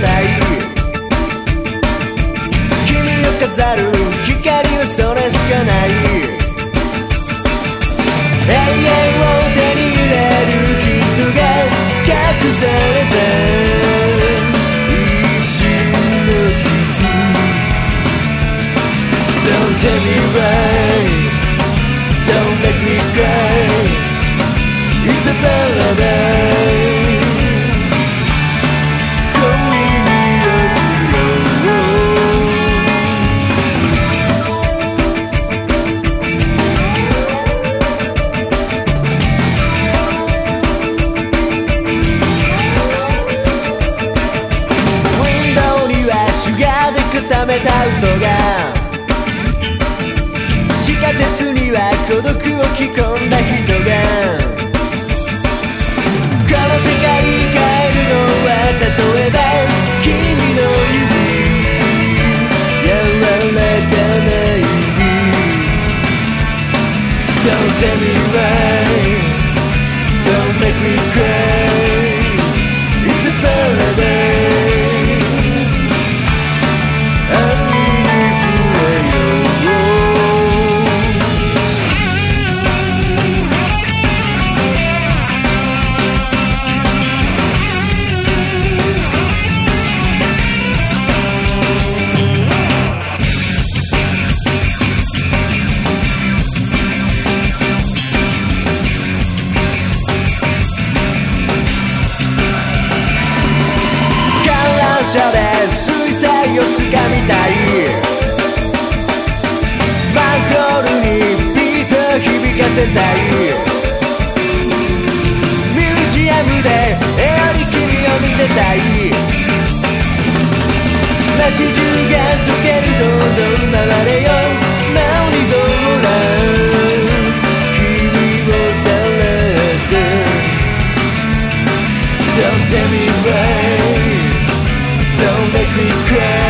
ない君を飾る光はそれしかない永遠を手に入れる人が隠された一瞬のキス Don't tell me why Don't make me cry It's a paradise めた嘘が地下鉄には孤独を着込んだ人がこの世界に変えるのは例えば君の指柔らかな指 Don't tell me why 車で水彩をつかみたいマンホールにビートを響かせたいミュージアムでエアに君を見てたい街中が溶けるどんどん流れよマウリドーラ君をさらって Don't tell me why make me cry